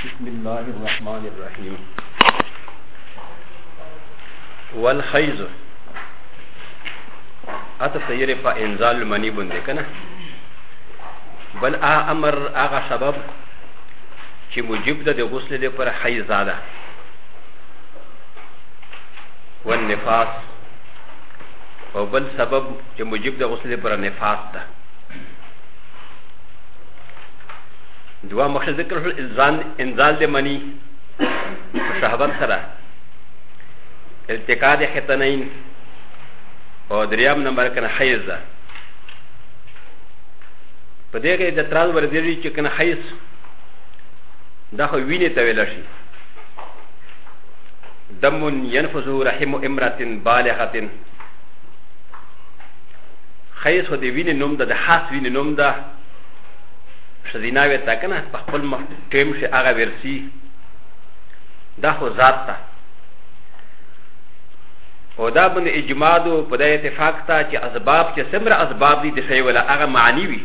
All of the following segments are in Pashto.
بسم الله الرحمن الرحيم والخيز اته سیره په انزال منی باندې کنه بل ا امر هغه سبب چې موجب ده د غسل د پر حیض ده والنفاس او بل سبب چې موجب د غسل د پر نفاس ده دوه مخ ذکر شو الزام انزال د منی په شهوت سره التقاء د ختنین او دریام نمبر کنه حیز ده په دې کې د تراز ورځي چې کنه حیز دا خو ویني ته ویل شي دم ينفذ رحم امرأة بالغة حيث هو د ویني نوم ده د حاس ویني نوم ده شزینا وی تا کنه په خپل مخ ټیم شي هغه ورسی دا خو ذات ته او دا باندې اجماع دو په دې اتفاق ته چې اسباب چې سمره اسباب دي د شی ولا هغه معنی وي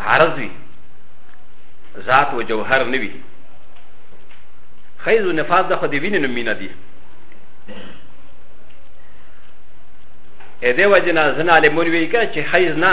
عرض وي ذات و جوهر نه وي خیز و نفاذ د خو د وینې نمینه دي ا د ي وجنا زنا ل م و ن و ي ك ا چه حيز نا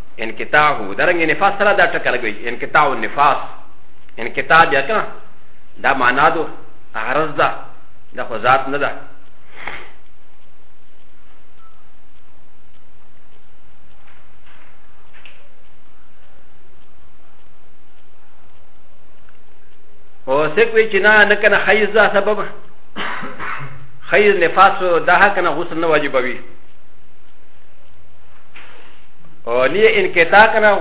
انقطاع هو درنګ نفاس سره دا ټکه لګوي انقطاع النفاس انقطاع بیا کنه دا معنا دو عرض ده دا خو ذات نه ده او سکوي چې نه نه کنه حیز دا سبب حیز نفاس دا کنه غسل نه واجبوي او نی انکتا کنه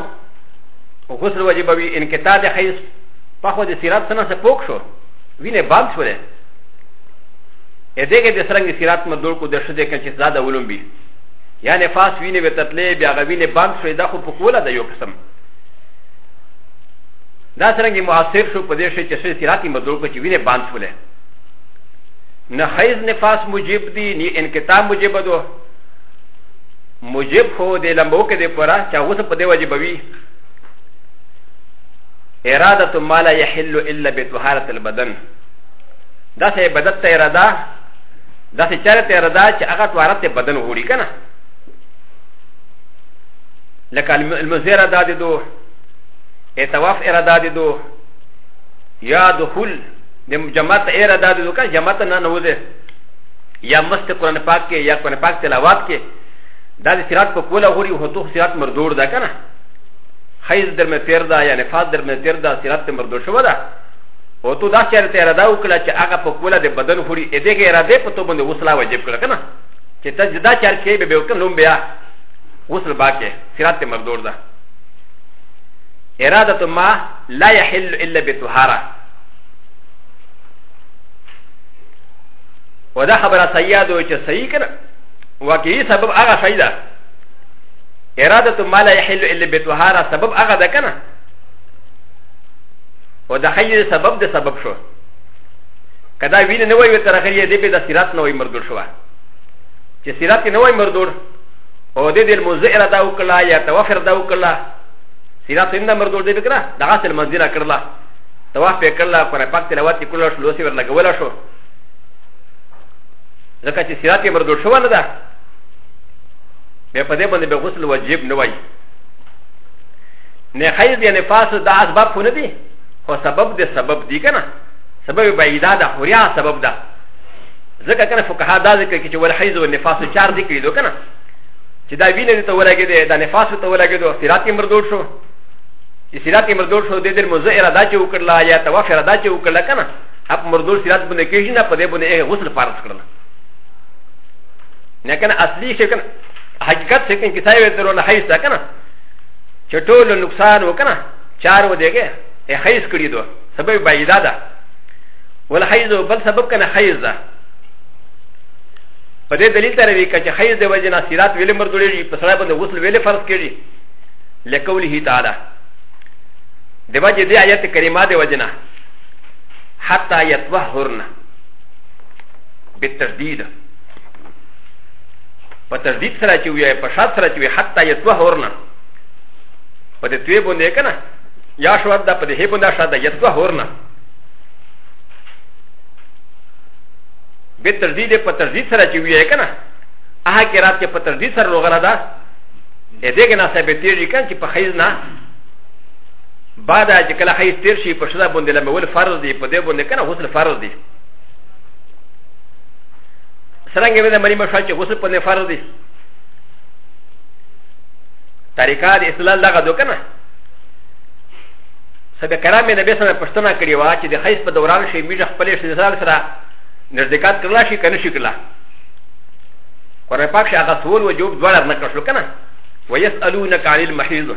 غسل واجب وی انکتا د حیض په خو د سیرات سره څه پوک شو وینه باب شو ده ا دې کې د سرنګ سیرات مدول کو د شده کې چې زاده ولوم بي یا نفاس وینه وتتلې بیا غوینه باب شو دا خو په کوله د یو قسم دا سرنګ محاصر شو په دې شي چې شې سیرات مدول کو چې وینه باب شو ده نه حیض نفاس موجب دي نه انکتا موجب دوه موجب خو د لمبو کې د پورا چې هغه څه په دی واجبوي اراده ما لا يحل الا بطهاره البدن دا سه بدت ته اراده دا سه چاره ته اراده چې هغه طهارت بدن وړي کنه لکه المزيره دا دي دو اتواف اراده دي دو یا دخول د جماعت اراده دي دو کنه جماعت نه نوځي یا مست قرآن پاک کې یا قرآن پاک تلاوات کې دا د سرات په کوله غوري او هتوخ سرات مردور ده کنه خیز در مې تیر ده یا نفاذ در مې تیر ده سرات ته مردور شو ده او تو دا چیرې ته اراده وکړه چې هغه په کوله د بدن غوري اې دغه اراده په تو باندې وسلا واجب کړه کنه چې ته جدا چار کې به به وکړم بیا وسل باکه سرات ته مردور ده اراده ما لا يحل الا بطهاره و دا خبره صحیح ده چې صحیح کنه واقعي سبب هغه شی ده اراده ما لا يحل الا بتوهاره سبب هغه ده کنه و د خیر سبب د سبب شو کدا وین نه وای تر اخر یې دې په د سیرات نه وای مردور شو چې سیرات نه وای مردور او دې دې مزئره دا وکړه یا توفر دا وکړه سیرات نه مردور دې وکړه دا غسل منزله کړله توافق کړله پر پاک تلاوت کړله شلوسی ورلګوله شو ځکه چې سیرات یې مردود شوی نه ده بیا په دې باندې به غسل واجب نه وایي نه خیز یا نفاس د اسباب خو نه دي خو سبب د سبب دی که نه سبب بعیدا ده خوریا سبب ده ځکه که نه فقها دا ذکر کړي چې ول حیز و نفاس چار دي کړي دو که نه چې دا وینه دې ته ولګېدې دا نفاس ته ولګېدو سیرات یې مردود شو چې سیرات یې مردود شو د دې مزه اراده چې وکړله یا طواف اراده چې وکړله که نه اپ مردو سیرات بنه کیږي نه په دې بنه یې غسل فرض کړل نه کنه اصلي شي کنه حقیقت شي کنه کیسه وي درونه حیث ده کنه چې ټول نقصان وکنه چار و دیګه یې حیث کړی دوه سبب بعیدا ده ول حیث بل سبب کنه حیث ده په دې دلیل تر وی کچ حیث د وجه نه سیرات ویل مردو لري په سره باندې غسل ویل فرض کیږي لکوله تعالی د وجه دې آیت کریمه د وجه نه حتى يتوهرن بالترديد فترديد سره چې وي په شاد سره چې وي حتى يتوهرن په دې توې باندې کنه یا شو دا په دې باندې شاد يتوهرن به تردید په تردید سره چې وی کنه هغه کې رات کې په تردید سره وغره ده دې کې نه ثابتېږي کنه چې په خیز نه بعد چې کله حیث تیر شي په شدا باندې لمول فرض دی په دې باندې کنه غسل فرض دی سرنګ به د مری مشا چې غسل په فرض دی طریقه د اسلام دغه دو کنه سبه کرام نبی سره پښتنه کړی و چې د حیث په دوران شي میږه خپل شي سره سره نزدېکات کړلا شي کنه شي کړلا قرآن پاک شي هغه سوال و جواب دواړه نه کړل کنه ويسالونك عن المحيض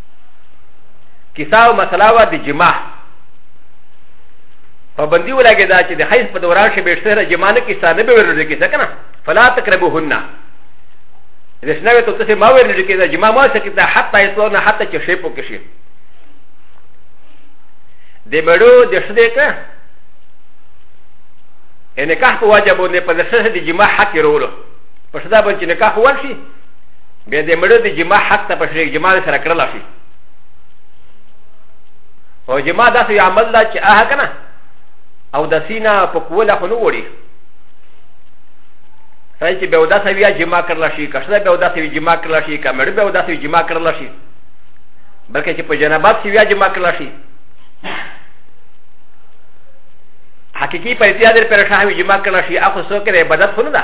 کیسا او مسله وا د جماع پابندی ولګی دا چې د حیض په دوران شې به سره جماع نه کیسا نه به ورل کیسا کنه فلا تقربوهن رسنوي ته څه ما ورل کیسا جماع ما څه کیسا حتی اسلام حتی چې شی پوکې شي د مړو د شدې کا ان نکاح په واجب باندې په دې سره د جماع حق ورولو په شدا باندې نکاح ورشي بیا د مړه د جما حق ته په شریک جما سره کړل شي او جما داسې یو عمل ده چې هغه کنه او د سینا په کوله خو نه وړي سړی چې بیا داسې بیا جما کړل شي که ښځه بیا داسې جما کړل شي که مړه بیا داسې جما کړل شي بلکې چې په جنابت کې بیا جما کړل شي حقیقي پر اتیا در پر شاوی جما کړل شي اخو څوک د عبادت خو نه ده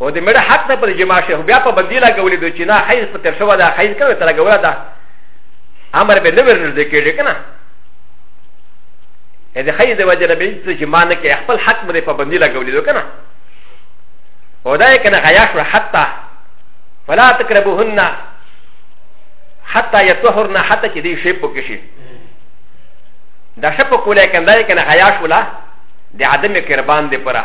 او د مړه حق ته پر جما شي بیا په بدی لګولې دوی چې نه حیز په تر شوه ده حیز کوي تر لګوله ده امر به نه ورنږدې کېږي که نه د حیز د وجه نه به هېڅ جما نه کوي خپل حق به په بدی لګولې دوی که نه او دا یې که نه غیا شوه حتی فلا تقربوهن حتی یطهرن حتی چې دې شی پوکې شي دا شپه کولی کنده کنه حیاش ولا د عدم کربان دی پره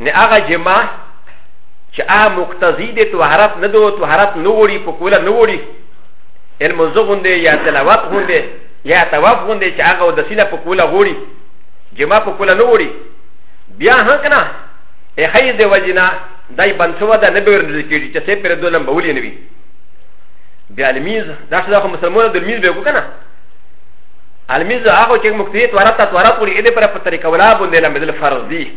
نه هغه جما چې هغه مقتضی دی طهارت نه دوه طهارت نه وړي په کوله نه وړي المنځ غوندې یا تلاوت غوندې یا طواف غوندې چې هغه د سیله په کوله وړي جما په کوله نه وړي بیا هم که نه ای خیز دی وجې نه دای بنسوه ده نه به ورنځل کېږي چې سې پرې دولم به ولې نه وي بیا لمیز دا څه ده خو مسلمانو د لمیز به وکړو که نه الميز هغه چې مقتدي تورات تورات ولې دې پر په طریقه ولا باندې لمدل فرض دي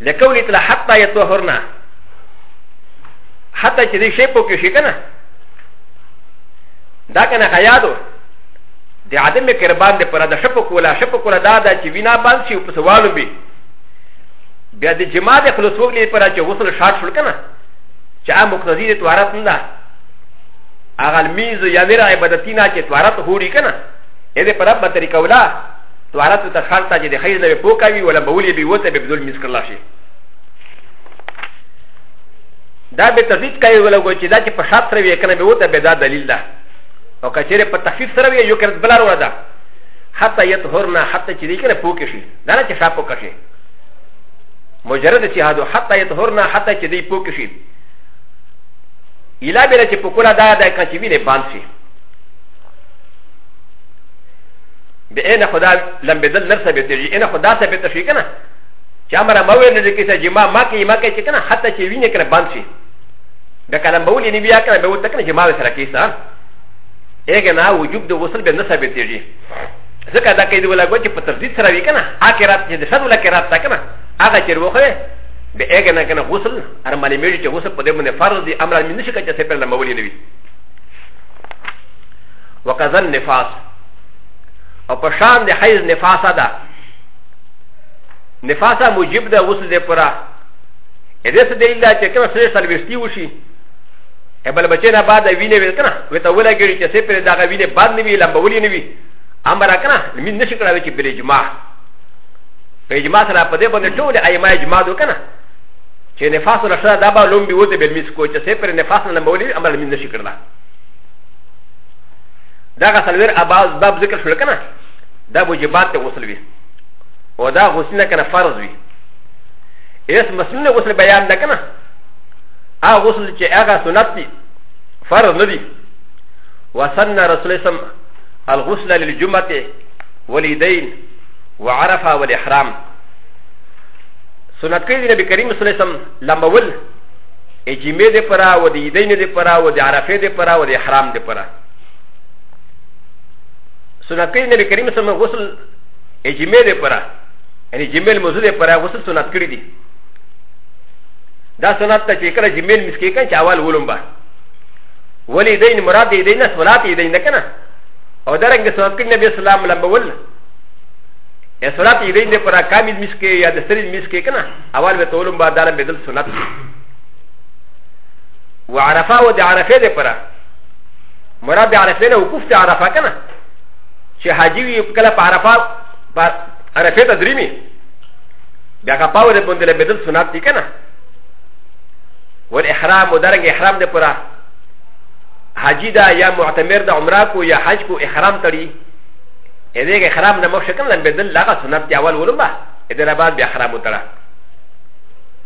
لکه ولې تل حتی یتوهرنا حتی چې دې شی پوکې شي کنه دا کنه خیادو د عدم قربان د پر د شپو کولا شپو کولا دا دا چې وینا باندې شي په سوالو به بیا د جما د خلصو لې پر چې غسل شاټ شول کنه چې هغه مقتضی د توارت نه ده هغه میز یا ویرا عبادتینا چې توارت هوري کنه اې دې پر په طریقه ولا تو عرب ته تخار ته چې د خیر نه پوکا وي ولا بولی به وته به بدل مسکر لا شي دا به تزید کوي ولا کو چې دا چې په شاپ سره وي کنه به وته به دا دلیل ده او کچېره په تخفیف سره وي یو کړه بلار ولا ده حتی یطهرنا حتی چې دې کنه پوک شي دا نه چې شاپ پوک شي مجرد چې هادو حتی یطهرنا حتی چې دې پوک شي الا به چې پوکولا دا دا کچې وینه باندې به اې نه خدا لمبېدل لر ثابتېږي اې نه خدا ثابته شي که نه چې امر ما ویل چې کیسه جما ما کې ما کې چې کنه حتی چې وینې کنه بند شي د کلم بول یې بیا کنه به وته کنه جما سره کیسه اګه نه وجوب د غسل به نه ثابتېږي ځکه دا کې دی ولا ګو چې په تفضیل سره وی کنه اخرات چې د شد ولا کې رات کنه هغه چې وروخه به اګه نه کنه غسل هر مالې مې چې غسل په دې باندې فرض دی امر مې نشي کچې په لمبول یې وی وکذا النفاس او په شان د حیز نفاسه ده نفاسه موجب ده غسل دی پورا ا دې څه دلیل ده چې کومه سره سلويستي وشي ا بل بچې نه بعد وینې ویل کنه وې ته ولګېږي چې سې پرې دغه وینې بعد نه وي لمبولې نه وي امر کنه مين نشي کړاوي چې بل اجماع په اجماع سره په دې باندې ټول ايما اجماع دو کنه چې نفاس له سره دا به لوم بي وته بل میس کو چې سې پرې نفاس نه لمبولې امر مين نشي کړلا دا غا سلوير اباز باب ذکر شو لكنا دا موجبات ته غسل وي او دا غسل نه کنه فرض وي اس مسلم نه غسل بیان نه کنه ا غسل چې هغه سنت دي فرض نه دي وسن رسول الله صلی الغسل للجمعه واليدين وعرفه والاحرام سنت کړي نبی کریم صلی الله علیه وسلم لمبول ا جمعه د پرا و د عیدین د پرا و د عرفه د پرا و د احرام د پرا سنت کړي نبی کریم صلی الله غسل ا جمعه د پرا یعنی جمعه موضوع د پرا غسل سنت کړی دي دا سنت ته چې کله جمعه مسکی کان چې اول ولوم با ولی دین مراد دین صلات دین نه کنه او درنګ سنت کړي نبی اسلام لبول ا صلات دین د پرا کامل مسکی یا د سری مسکی کنه اول به تولم با دارم بدل سنت و عرفه و د عرفه د پرا مرا د عرفه نه وقوف د عرفه کنه چې حاجی وي کله په عرفه په عرفه ته درېمي بیا که پاو د باندې له بدل سنت دي کنه ول احرام و درنګ احرام د پرا حاجی دا یا معتمر د عمره کو یا حج کو احرام تړي ا د ه ک خراب نه مخ شکل لن بدل لغه سنت دی اول ولما ا د ر بعد بیا خراب وتړه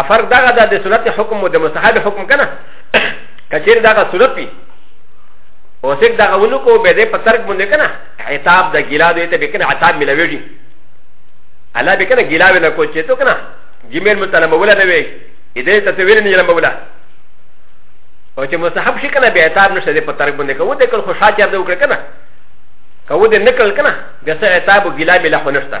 افر دغه د د سنت حکم او د مستحب حکم کنه کچیر دغه سنت وي او سیک دغه ونو کو به دې په ترک باندې کنه عتاب د ګیلا دې ته به کنه عتاب ملويږي الله به کنه ګیلا ولا کو چې تو کنه جمیل متعلم ولا نه وي دې ته ته ویل نه لم ولا او چې مستحب شي کنه به عتاب نشته دې په ترک باندې کو دې کل خوشاله چر دې وکړه کنه کو دې نکل کنه به سه عتاب ګیلا ملوي نشته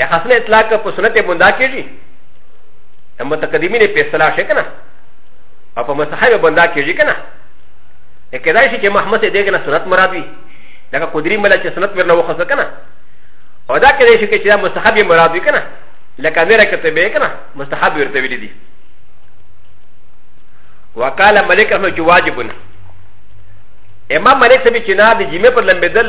يا حسن اطلاق په سنت بندا کېږي متقدمين په اصطلاح شي کنه او په مصحابه بندا کېږي کنه کېدای شي چې محمد دې نه سنت مراد وي دا قدري مله چې سنت ورنه وخصه کنه او دا کېدای شي چې دا مستحب مراد وي کنه لکه میرا کتبه کنه مستحب ورته ویل دي وقال ملك احمد واجب امام ملك سبي چې نه د جمعې پر لمبېدل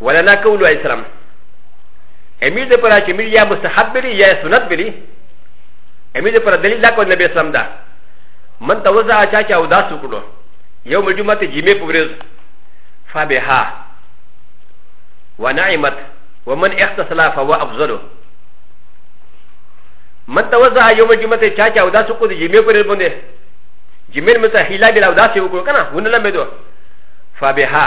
ولنا قول عليه السلام امير د پر چې مير يا مستحب بلی يا سنت بلی امير د پر دلیل دا کو نبی اسلام دا من توزع چا چا وداس وکړو یو مجمع ته جمعه په ورځ فبها ونعمت ومن اختصل فهو افضل من توزع يوم الجمعه ته چا چا وداس وکړو د جمعه پر ورځ باندې جمعه متحیلا بلا وداس وکړو کنه ونه لمه دو فبها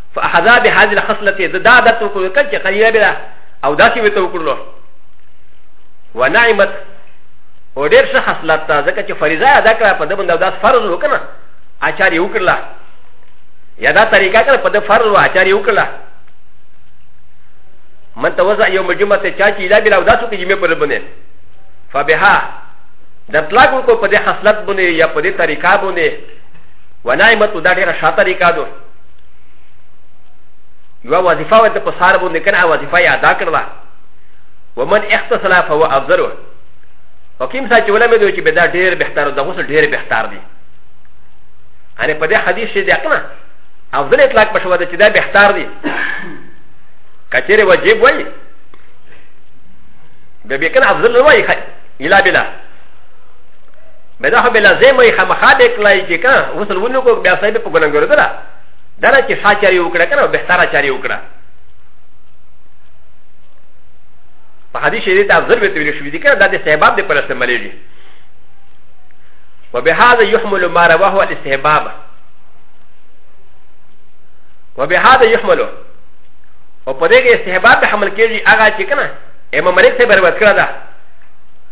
فاحذا بهذه الخصله د دا د تو کو کل چې قلیه بلا او داسې وي تو کړلو ونعمت او ډېر څه خصلت تا ځکه چې فریضه ادا کړه په دې باندې داس فرض وکنه اچار یو کړلا یا دا طریقه کړه په دې فرض و اچار یو کړلا من توزع یو مجمع ته چا چې لا بلا او داسو کې جمع پر باندې فبها د طلاق کو په دې خصلت باندې یا په دې طریقه باندې ونعمت دا ډېر ښه طریقه ده یو وظیفه ورته په سار باندې کنه وظیفه یې ادا کړله ومن اختصل فهو افضل وکیم سا چې ولا مې دوی چې بدا ډېر بهتر د غسل ډېر بهتر دی ان په دې حدیث شې ده کنه افضل اطلاق په شو ده چې دا بهتر دی کچېره واجب وایي به به کنه افضل وایي الا بلا به دا به لازم وي خامخا به کلای چې کنه غسل ونو کو بیا صاحب په ګنګرو دره دا چې ساچاري وکړه کنه به سارا چاري وکړه په حدیث شریف ته افضل ویل ویل شو دي کنه دا د استحباب د پر استعمالېږي وبهذا يحمل ما رواه الاستحباب وبهذا يحمل او په دې کې استحباب به حمل کېږي هغه چې کنه امام مالک صاحب روایت کړی ده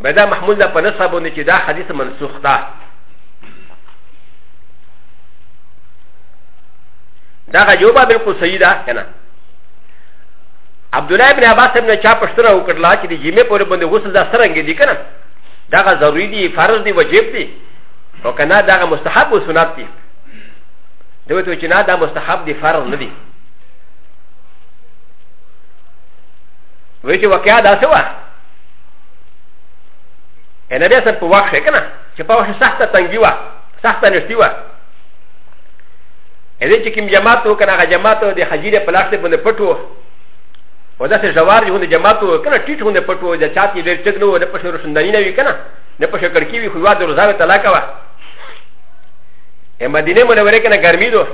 به دا محمول ده په نسخه باندې چې دا حدیث منسوخ ده دا غجوبه بالکل صحیح ده کنه عبد الله بن عباس ابن چا پښتنه وکړلا چې د جمعې پورې باندې غسل دا سرنګ دي کنه دا غ ضروري دي فرض دي واجب دي او کنه دا غ مستحب او سنت دي دوی ته چې نه دا مستحب دي فرض نه دي وایي چې واقعا دا څه وه ان بیا سر په وخت شي کنه چې په وخت سخته تنګي وا سخته نشتی وا اې چې کوم جماعت و کنه هغه جماعت د حجیره په لاس ته باندې پټو و دا سه جوار جو د جماعت و کنه ټیټ هونه پټو د چاتی لر چګ نو نه په شور شندانی نه وی کنه نه په شکر کی وی خو وا د روزاوه طلاق وا ا مدینه منوره کنه ګرمي دو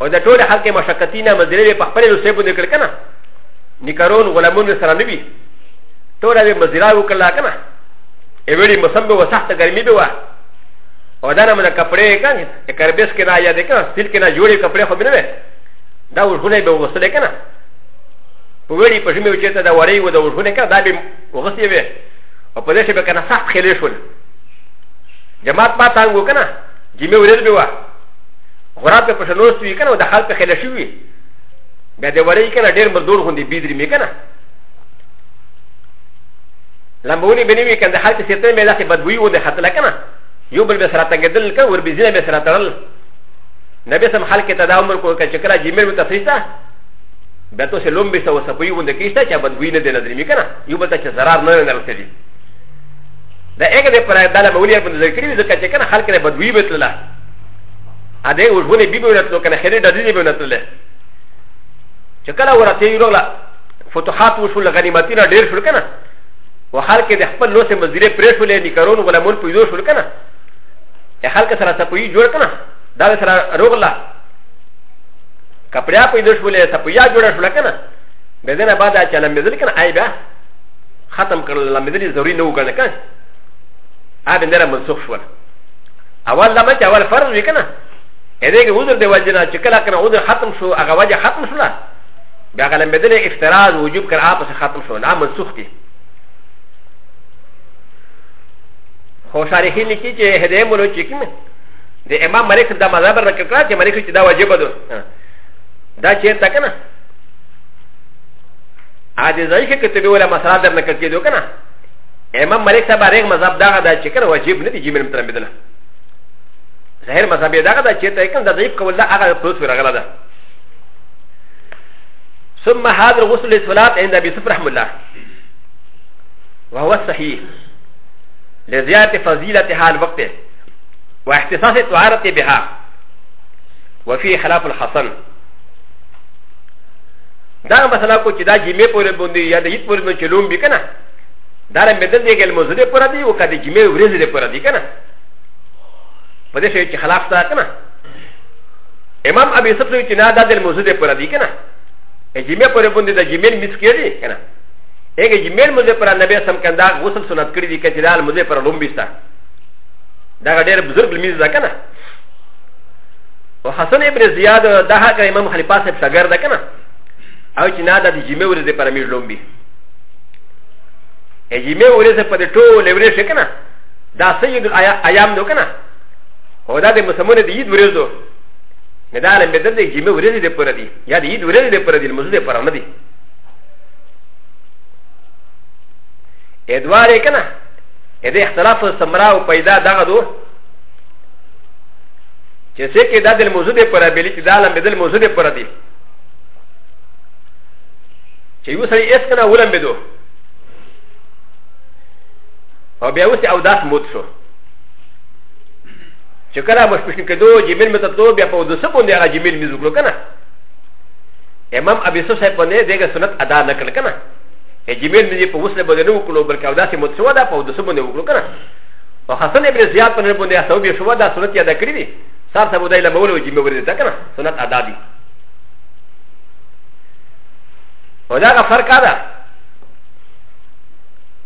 او د ټول حق مشقتینه مدینه په خپل لوسه باندې کړ کنه نکرون غلامون به سره نه وي ټوله به مزرا وکړله که نه ایوړي موسم به و سخته ګرمي به وه او دا نه مده کپړې که نه کربیس کې نه یا د که نه سټیل کې نه جوړې کپړې خو به نه وې دا ورغونه به وغوستلې که نه په وړي په ژمي چې ته د وړې و د ورغونه که دا به وغوستې وې او په دې شي به که نه سخت خېلې شول جماعت ما تانګو که نه جمعې ورځ به وه غراب به په شنوس وي که نه د خلک خېلې شوي بیا د وړی کنه ډیر مردور غوندې بیدری می کنه لمبونی بنی وی کنه حالت سیته می داسې بدبوی و د خطل کنه یو بل به سره تنګدل کنه ور بزینه به سره تړل نبی سم حال کې تداوم کو که چکرا جیمل مو تفریسا بیا تو سه لوم به سو سپوی غوندې کیشته چې بدبوی نه دی نظر می کنه یو بل ته چې zarar نه نه رسېږي دا هغه د پر داله مولیا په ذکر وی ځکه چې کنه خلک نه بدوی بتله ا دې ورونه بیبو راتلو کنه خیر د دې بیبو راتلو چې کله ورته یې وروغله فتوحات وشو له غنیمتونه ډېر شول که نه و خلک د خپل لوسې مزدورې پرې شولې نیکرون غلامون پیدو شول که نه د خلک سره سپویي جوړ که نه دا سره روغله کپړیا پیدا شولې سپویا جوړه شوله که نه به دې نه بعد چې لمبېدل که نه آی بیا ختم کړل لمبېدل ضروري نه وګڼه که نه آ به نه منسوخ شول اول لمه چې اول فرض وي که نه ا د ه ک عذر د وجه نه چې کله کنه عذر ختم شو هغه وجه ختم شو نه بیا هغه لمبېدل افتراض وجوب کړه هغه پسې ختم شو نه منسوخ دي خو شارحین لیکي چې هدایه مولو چې کوم د امام مالک دا مذهب را کړه چې مالک چې دا واجب ده دا چې تا کنه ا دې ځای کې کتبه ولا مسله در نه کړې دوه کنه امام مالک صاحب هغه مذهب دا دا چې کنه واجب نه دي چې مې مترمدل ظاهر مذهب دا غدا چې ته کوم د ضعیف کول دا هغه پروت ورغله ده ثم هذا الغسل للصلاه عند ابي سفر رحمه الله وهو الصحيح لزياده فضيلتها الوقت واحتساس الطهاره بها وفي خلاف الحسن دا مثلا کو چې دا جمعې پورې باندې یا د عید پورې باندې چلوم به کنه دا رمضان دی ګل مزده پورې دی او کده جمعې ورځې پورې دی کنه په دې شي چې خلاف تا کنه امام ابي يوسف لوي چې نه دا د موضوع ده پر دي کنه جمعه پر باندې د جمعه مس کېږي کنه هغه جمعه موضوع پر نبي سم کندا غسل سنت کړی دي کچې دال موضوع پر لوم بيستا دا ډېر بزرګ لميز ده کنه او حسن ابن زياد دا هغه امام خلیفہ صاحب شګر ده کنه او چې نه د جمعه ورځ پر مې لوم بي جمعه ورځ په دې ټول ورځ کنه دا سيد الايام دو كنا او دا د مسلمان د عيد ورځ دو نه دا لم بدل د جمعه ورځ د پر دي يا د عيد ورځ د پر دي المزد پر نه دي ادواره کنا ا د اختلاف سمرا او پیدا دغه دو چې څه کې دا د موضوع د پر بلی چې دا لم بدل موضوع د پر دی چې یو سړی اس کنه ولم بدو او بیا اوس او داس موت شو چې کله مش پښین کېدو جمیل مې ته تلو بیا په ودوسه باندې هغه جمیل مې وکړو که نه امام ابي يوسف صاحب باندې دغه سنت ادا نه کړ که نه جمیل مې په وسله باندې نه وکړو بلکې او داسې موت شو ده په ودوسه باندې وکړو که نه او حسن ابن زیاد په نړۍ باندې اصحاب یې شو دا سنت یاد کړی دي سار ته بودای لمول او جمیل ورته ده که نه سنت ادا دي او دا فرق ده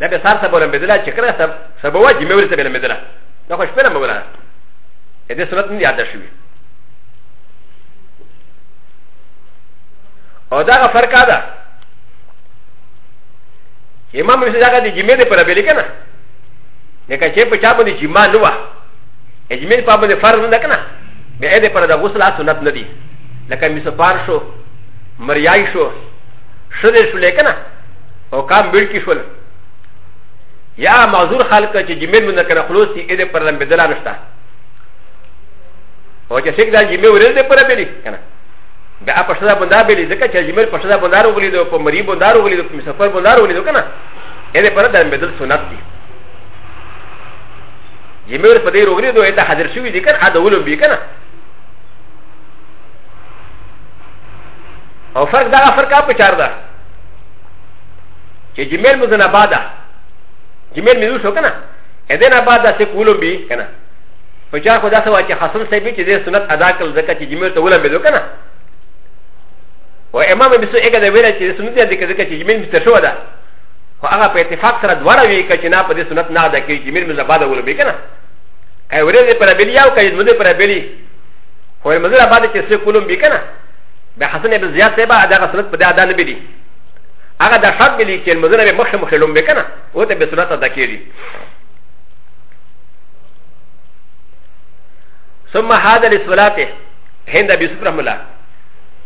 لا به سار سبا لم بدلا چې کله سب سبا واجب مې ورته لم بدلا دا خو شپه لم ولا دې صورت نه یاد شوی او دا فرق ده امام مسلم هغه د جمعې د پر بل کنه لکه چې په چا باندې جمعه نه و اجمل په باندې فرض نه کنه بیا دې پر د غسل سنت نه دي لکه مسپار شو مریای شو شدې شو لیکنه او کام مړ کی شول یا معذور خلک چې جمیل مونږ کنه خلاص دي اې پر لمبه دلا نشته او چې څنګه دا جمیل ورل دې پر بلی کنه دا په شدا بندار بلی ځکه چې جمیل په شدا بندار وغلی دو په مری بندار وغلی دو په مسافر بندار وغلی دو کنه اې پر لمبه دل سنت دي جمیل په دې وغلی دو ته حاضر شوی دي کنه ادا ولوم بی کنه او فرق دا فرق اپ چار ده چې جميل مزنا بعد جميل مزو شو کنه اذن بعد څه کولو بي کنه په چا خدا سوا چې حسن صاحب چې دې سنت ادا کړل ځکه چې جميل ته ولم بيدو کنه و امام بسو اګه د ویره چې سنت دې کې ځکه چې جميل مست شو ده خو هغه په اتفاق سره دواړه وی کچ نه په دې سنت نه ادا کوي جميل مزنا بعد ولم بي کنه کای ورې پر بلی او کای مده پر بلی خو مزه بعد چې څه کولم بي کنه به حسن ابن زياد سيبا هذا سنت بدا دا نبي دي هغه دا شرط بلی چې المزنه به مخه مخه لوم بکنه او ته به سنت ادا کیږي ثم هذا للصلاه هند ابي يوسف رحمه الله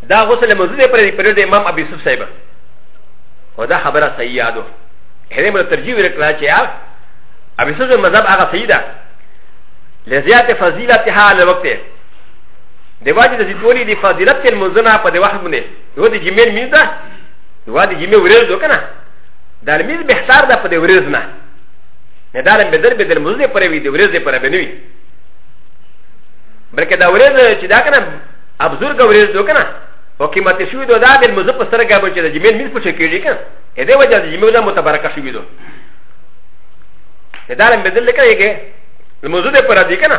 دا غسل مزنه پر پر د امام ابي يوسف صاحب او دا خبره صحیحه ده هره مر ترجیح ورکړه چې هغه ابي يوسف مذهب هغه صحیح ده لزيات فضيلتها على وقته د واجب د زیتولی د فضیلت تل منځنه په د وخت باندې یو د جمعې میز ده یو د جمعې ورځ ده کنه دا میز بهتر ده په د ورځ نه نه دا لم بدل بدل منځنه پرې وي د ورځې پرې به نه وي بلکې دا ورځ چې دا کنه ابزور کا ورځ ده کنه او قیمت شوی ده دا د منځه په سره ګابل چې د جمعې میز پوښې کېږي کنه ا د ه وجه د جمعې ورځ متبرکه شوی ده دا لم بدل کنه یې لمزه ده پر دې کنه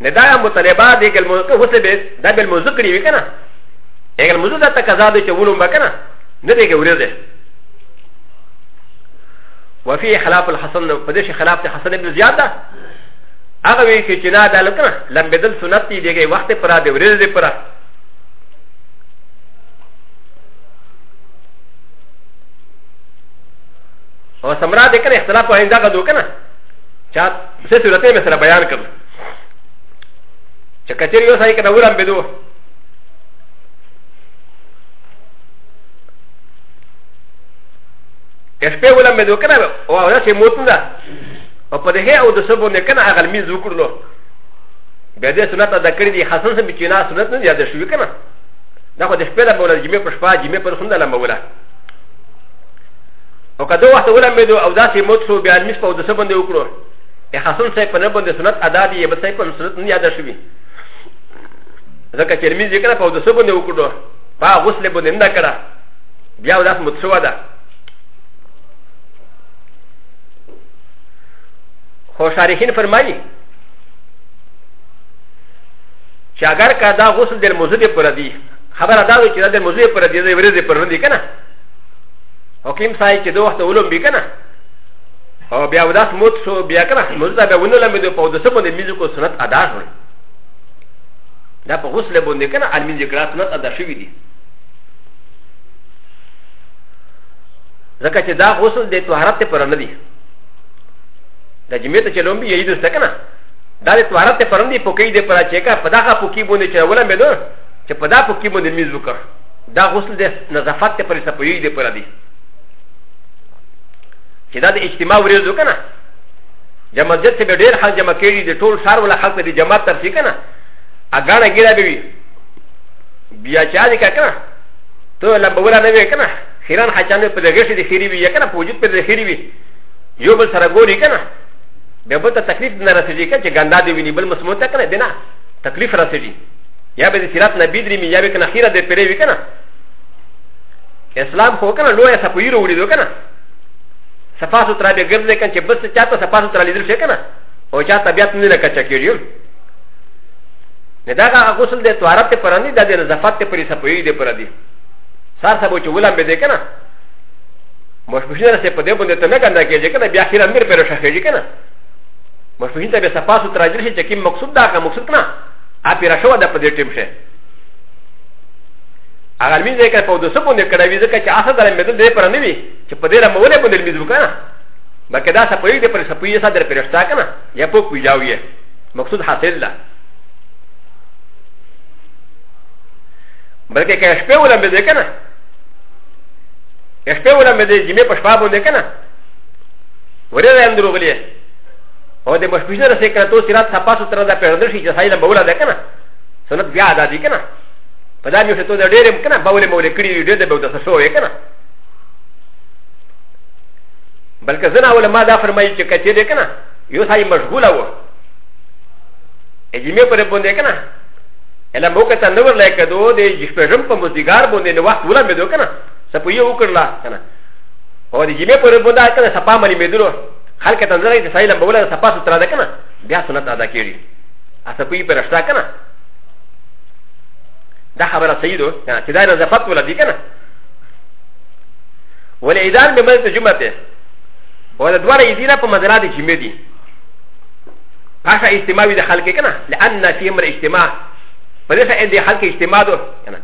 نه دا مطالبه دی ګل مو که وسه به دا بل مو ذکر وی کنه اګل مو ذکر تقاضا دی چې ولوم بکنه نه دی ګورې ده وفي خلاف الحسن فدش خلاف حسن بن زياد ده هغه وی چې نه دا لکنه لم بدل سنت دی دیږي وخت پر دی ورې دی پر او سمرا دې کنه اختلاف وایي دا غدو کنه چا څه صورتې مې سره بیان کړل چې کچېر یو سړی کنه ورم بدو شپې ولم بدو کنه او هغه چې موت نه او په دې او د سبو نه کنه هغه می ذکر نو بیا دې سنت ادا کړی دی حسن سم چې نه سنت نه یاد شوی کنه دا خو د شپې له بوله جمعې په شپه جمعې پر سنده لمه وله او که دوه وخت ولم بدو او داسې موت شو بیا نشپه او د سبو نه وکړو ا حسن صاحب په نبند سنت ادا دی به صاحب په سنت نه یاد شوی ځکه چې می ذکر په دسه باندې وکړو په غسل باندې نه کړه بیا وداس متسوا ده خو شارحین فرمایي چې اگر کا دا غسل د موضوع پر دی خبره دا وي چې دا د موضوع پر دی د ورځې پر نه دی کنه حکیم صاحب چې دوه وخت علوم به کنه او بیا وداس موت سو بیا کنه موت دا به ونه لمه دو په دسه باندې میز کو سنت ادا شو دا په غسل باندې کنه علمي ذکر سنت ادا شوی دی ځکه چې دا غسل د طهارت پر نه دی د جمعې ته چلوم به یی دوسته کنه دا د طهارت پر نه دی پوکې دې پر چې کا په داغه پوکې باندې چې ولا مې دو چې په دا پوکې باندې میز وکړ دا غسل د نظافت پر سپوی دې پر دی چې دا د اجتماع ورځ وکړه نه د مسجد څخه ډېر خلک جمع کېږي د ټول ښار ولا خلک د جماعت تر شي که نه اګاڼه ګیره به وي بیا چې هغه که نه ته لمبوله نه وي که نه خیران حچانه په دغه شي د خیری وي که نه په وجود په د خیری وي یو بل سره ګوري که نه بیا بل ته تکلیف نه رسېږي که چې ګندا دی ویني بل مسموت ته که نه دی نه تکلیف رسېږي یا به د سیرات نه بیدري مي یا به که نه خیره د پرې وي که نه اسلام خو که نه لویه سپویرو وړي دو که نه صفا سترا به ګرځي کنه چې بس چاته صفا سترا لیدل شي کنه او چا طبيعت نه لکه چا کېږي نه دا هغه غسل د توارت پر نه د نظافت ته پرې سپوي دي پر دي سار سبو چې ولم به دې کنه مشبوشین سره په دې باندې ته نه کنده کېږي کنه بیا خیر امیر پر شخېږي کنه مشبوشین ته به صفا سترا جل شي چې کوم مقصود دا که مقصود کنه اپیرا شو د په دې ټیم شه هغه لمونځ یې کړی په اودسه باندې کړی وي ځکه چې هغه د لمبېدل دې پر نه وي چې په دې لمولې باندې لمونځ وکړه بلکې دا سپوی دې پر سپوی یې صدر پرېښتا که نه یا پوک ویجاو یې مقصود حاصل ده بلکې که شپې ولمبېدې که نه شپې ولمبېدې جمعې په شپه باندې که نه ورې رایم دروغلې او د مشپیزه رسې کنه تو سرات سپاسو تر دا پیژندل شي چې سایله مولا ده کنه سنت بیا ادا دي کنه په دا مې شتو د ډېر هم کنه باولې مولې کړی وي ډېر د به د شو وي کنه بلکې زنا علماء دا فرمایي چې کچې دې کنه یو ځای مشغوله و اجمه پر باندې کنه الا موقع ته نور لای کدو دې جسپجم په مزګار باندې نو وخت ولا مې دو کنه سپو یو وکړلا کنه او دې جمه پر باندې کنه سپا ملي مې درو خلک ته نظر دې سایل بوله سپا سترا ده کنه بیا سنت ادا کړي اسپوی پر اشتا کنه دا خبره صحیح ده کنه چې دا نظافت ولا دي کنه ولې ایدان به مزه جمعه ته ولا دواره ایدینا په مزرا دي جمعه دي پاشا اجتماع وي د خلک کنه لئن فی امر اجتماع په دې سره د خلک اجتماع ده کنه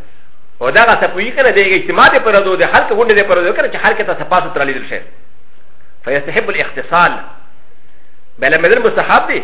او دا غته پوي کنه د اجتماع ته پر دوه د خلک غونډه ته پر دوه کنه چې خلک ته تفاصیل تر لیدل شي فیستحب الاختصال بل مدر مستحب دي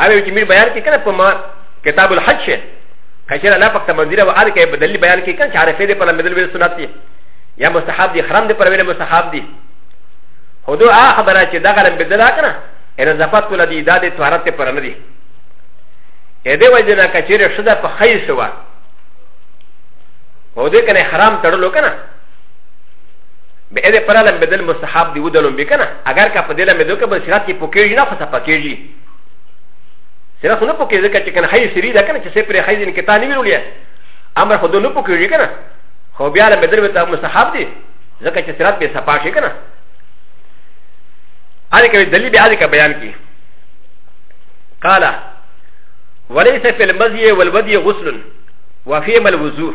هغه وی چې میر بیان کې کنه په ما کتاب الحج شه کچره لا پک تمنځ را وعده کې بدلی بیان کې کنه چې عارفه دې په لمدل ویل سنت دي یا مستحب دي حرام دي پر ویل مستحب دي هدو آ خبره چې دا غلم بدلا کنه ان زفات کول دي دا دې طهارت پر نه دي اې دې وجه نه کچره شدا په خیر سوا هدو کنه حرام تړلو کنه به دې پر لم بدل مستحب دی ودلم بکنه اگر کا په دې لم بدل کبه سرات کې پوکېږي نه خو څه پکېږي سرات نه پوکېږي ځکه چې کنه حي سری ده کنه چې سې پر حي ځین کې تا نه ویلولې امر خو نه پوکېږي کنه خو بیا لم بدل وته مستحب دی ځکه چې سرات به صفا شي کنه هغه کې دلیل به هغه بیان کی قال وليس في المزي والودي غسل وفيما الوزور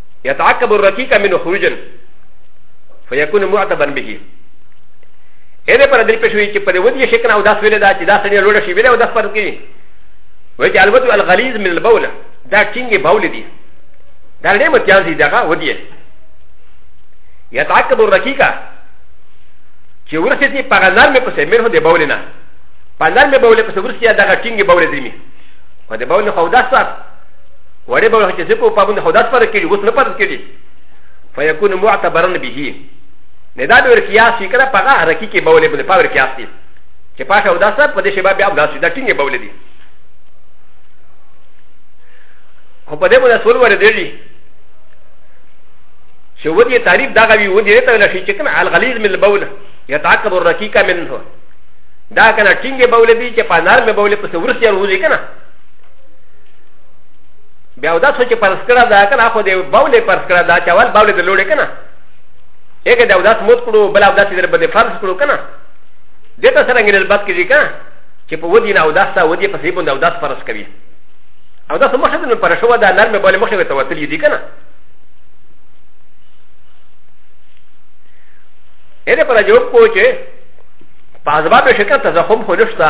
يتعقب الركيك منه خروجا فيكون معتبا به هذا پر دې پښوی چې په دې ودی شي کنه او داس ویل دا چې داس نه لوړ شي ویل او داس پر کې وای چې الوتو الغلیظ من البول دا ټینګي بول دي دا نه متیاز دي دغه ودی يتعقب الركيك چې ورسې دې په غزار مې پسې مې هو دې بول نه په غزار مې بول پسې ورسې دغه ټینګي بول دي می په دې بول خو داس وړي به چې زه په پابند خداس پر کړي اوس نه پر کړي فیکون معتبرن به نه دا به قیاس شي کړه په هغه رکی کې بولې بل پاور قیاس دي چې پاشه خداس په دې شباب بیا خداس دا ټینګه بولې دي خو په دې مو رسول ور دي چې ودی تعریف دا غوي ودی ته لشي چې کنه الغلیظ من البول يتعقب الرقیق منه دا کنه ټینګه بولې دي چې په نرمه بولې په ورسې روزي کنه بیا او دا سو چې پرس کړه دا کنه خو دې باولې پرس کړه دا چې اول باولې د لوړې کنه یګه دا او دا سموت کړو بل او دا چې در باندې فرض کړو کنه دې ته سره نګل بد کیږي کنه چې په ودی نه او دا ستا ودی په سیبو دا او دا فرض کوي او دا سمو خدای نو پر شو دا نرمه باندې مخې وته وتلې دي کنه اې دې پر جواب کو چې په ازباب شکر تزخم خو نشته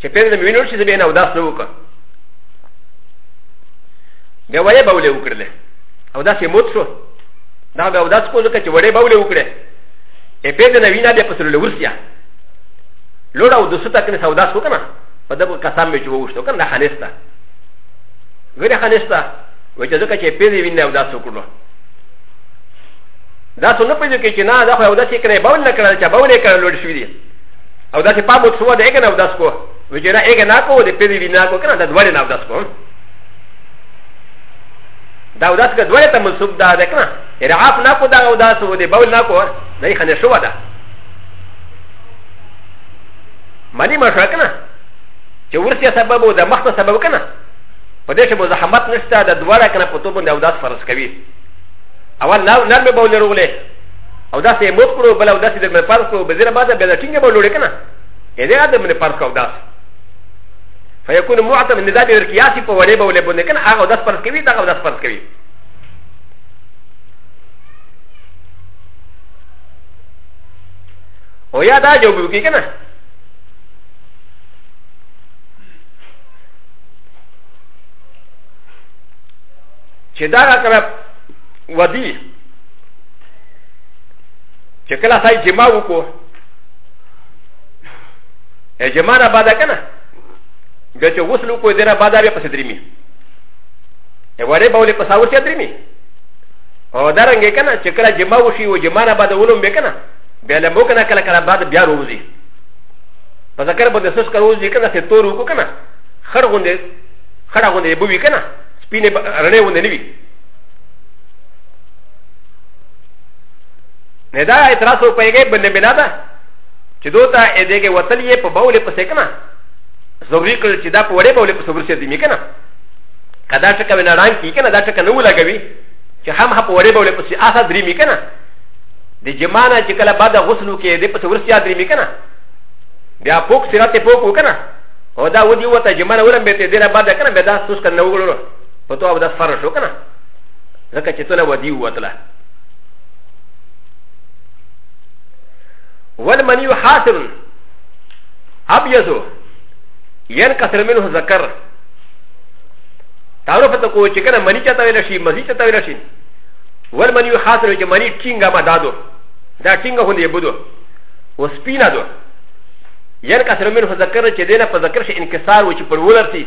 چې پېنځه مې وینول شي زه به نه اوداس نه وکړم بیا وړې به ولې وکړلې او داس یې موت شو دا به اوداس کو ځکه چې وړې به ولې وکړې ای پېنځه نه وینا بیا په سره لورسیا لوړ او دوسه تک نه سوداس وکړه په دغه قسم مې چې ووشتو کنه دا خانستا غیر خانستا و چې ځکه چې پېنځه وینا اوداس وکړو دا څه نه پېږي چې نه دا خو اوداس یې کړې باور نه کړل چې باور یې کړل لوړ شوی دی او دا چې پاک وڅ وو د هغه نه اودس کو و چې نه هغه نه کو د پیری وی نه کو کنه دا دوړې نه اودس کو دا اودس که دوړې ته منسوب ده ده کنه رعاف نه کو دا اودس و د بول نه کو نه یې خنه شو ده مانی ما شو کنه چې ورسیا سبب و د مخته سبب کنه په دې چې مزاحمت نشته د دوړه کنه په تو باندې اودس فرض کوي اول نرمه بول رغله او دا سه مو کړو بل او دا سه د مې پار کړو به زره ما دا به ټینګه به لوړې کنه اې دا د مې پار کړو دا فیکون معتم ان دا به ورکیاسی په وړې به ولې باندې کنه هغه داس پر کوي دا هغه داس پر کوي او یا دا جواب وکړي کنه چې دا راکړه ودی چې کله سای جما وکړو ا جما نه بعد کنه بیا چې غسل وکړو دنه بعد بیا پس درمی ا وړې بولې پس اور چې درمی او درنګ کنه چې کله جما وشي او جما نه بعد ولوم به کنه بیا له مو کنه کله کله بعد بیا روزي په ذکر باندې سس کرو ځي کنه چې تور وکړو کنه خړ غوندې خړه غوندې بوي کنه سپینه رڼې غوندې نه وي نه دا اعتراض او پیګه بنه بنا ده چې دوته اې دغه وتل یې په بوله پسې کنه ضروري کړ چې دا په وړې بوله پسې ورسې دي میکنه کدا ټکه وینا ران کی کنه دا ټکه نه ولګوي چې هم په وړې بوله پسې آسا درې میکنه د جمانه چې کله بعد غسل کې دې پسې ورسې درې میکنه بیا پوک سرات پوک وکنه او دا ودی وته جمانه ولم به ته دې را بعد کنه به دا سوس کنه وګړو په تو او دا فرش وکنه ځکه چې ټوله ودی ووتله والمني حاصل ابيض ينكسر منه ذكر تعرف تقول چې کنه منی چاته ویل شي مزي چاته ویل شي والمني حاصل چې منی ټینګه ما دادو دا ټینګه هوندې بده وسپینا دو ينكسر منه ذكر چې دینه په ذکر شي انکسار و چې پر ولرتي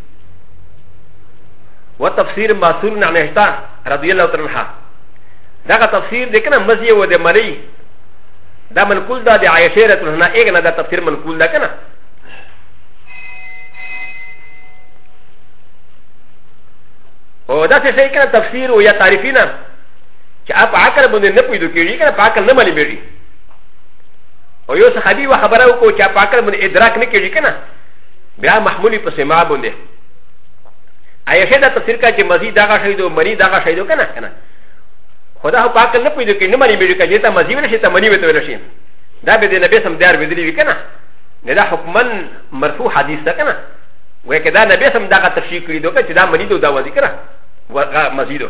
و تفسیر مسئول نه نهتا رضی الله تعالی عنها دا تفسیر د کنه مزیه و د مری دا منقول دا د عائشه رضی الله عنها اګه نه دا تفسیر منقول دا کنه او دا څه شي کنه تفسیر او یا تعریفینا چې اپ عقل باندې نه پویدو کیږي کنه په عقل نه ملي بیږي او یو صحابي و خبره وکړو چې اپ عقل باندې ادراک نه کیږي کنه بیا محمولی په سما بنده ایا شدا تفسیر کا چې مزید دغه شهیدو مری دغه شهیدو کنه کنه خدا هو پاک نه پیدا کې نه مری بیډ کې ته مزید نشي ته مری وته ورشي دا به د نبی سم دیار بدلی وی کنه نه دا حکمن مرفوع حدیث ده کنه وای کې دا نبی سم دغه تفسیر کړی دوه چې دا مری دو دا وځي کنه ورغه مزیدو